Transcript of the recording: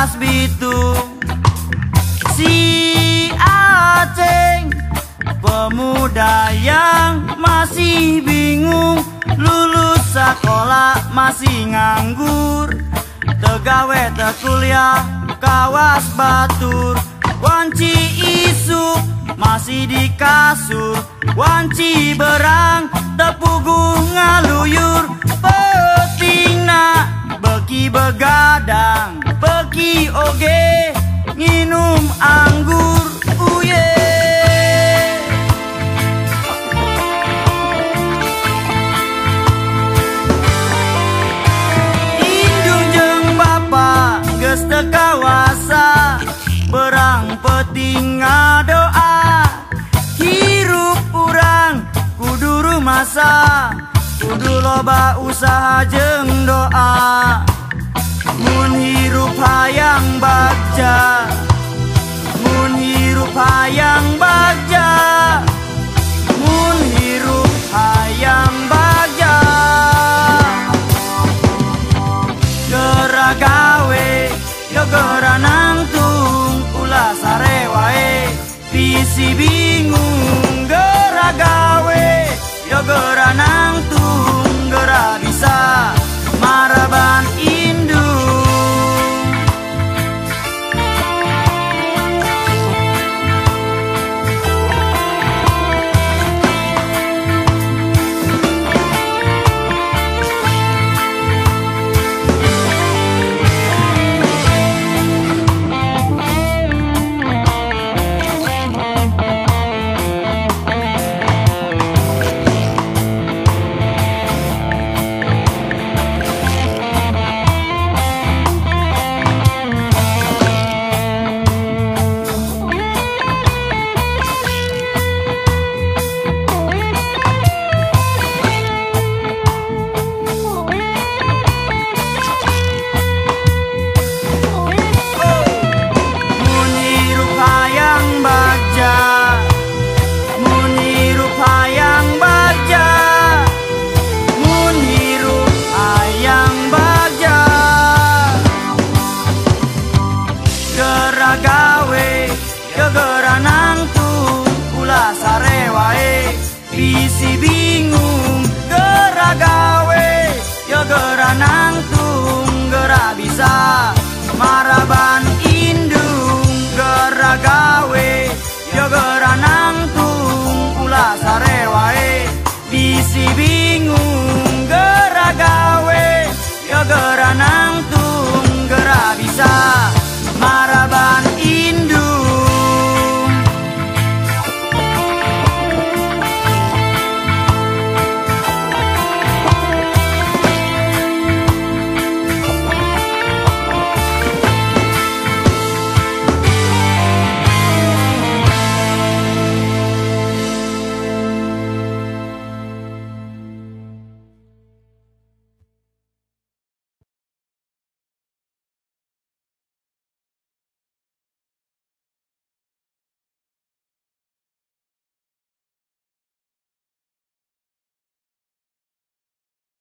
kawas Bitung Si Aceng Pemuda yang masih bingung Lulus sekolah masih nganggur. Tegawe kuliah kawas batur. Wanci isu masih di kasur Wanci berang tepugu loba usaha jeng doa. Mun hirup hayang bagja. Mun hirup hayang bagja. Mun hirup hayang bagja. Geragawe yo gera nangtung ulah sare wae bisi bingung si bingung. Gerak gawe ya gerak nangtung gerak bisa maraban indung. Gerak gawe ya gerak nangtung ulah sarewae bisi bingung. Gerak gawe ya gerak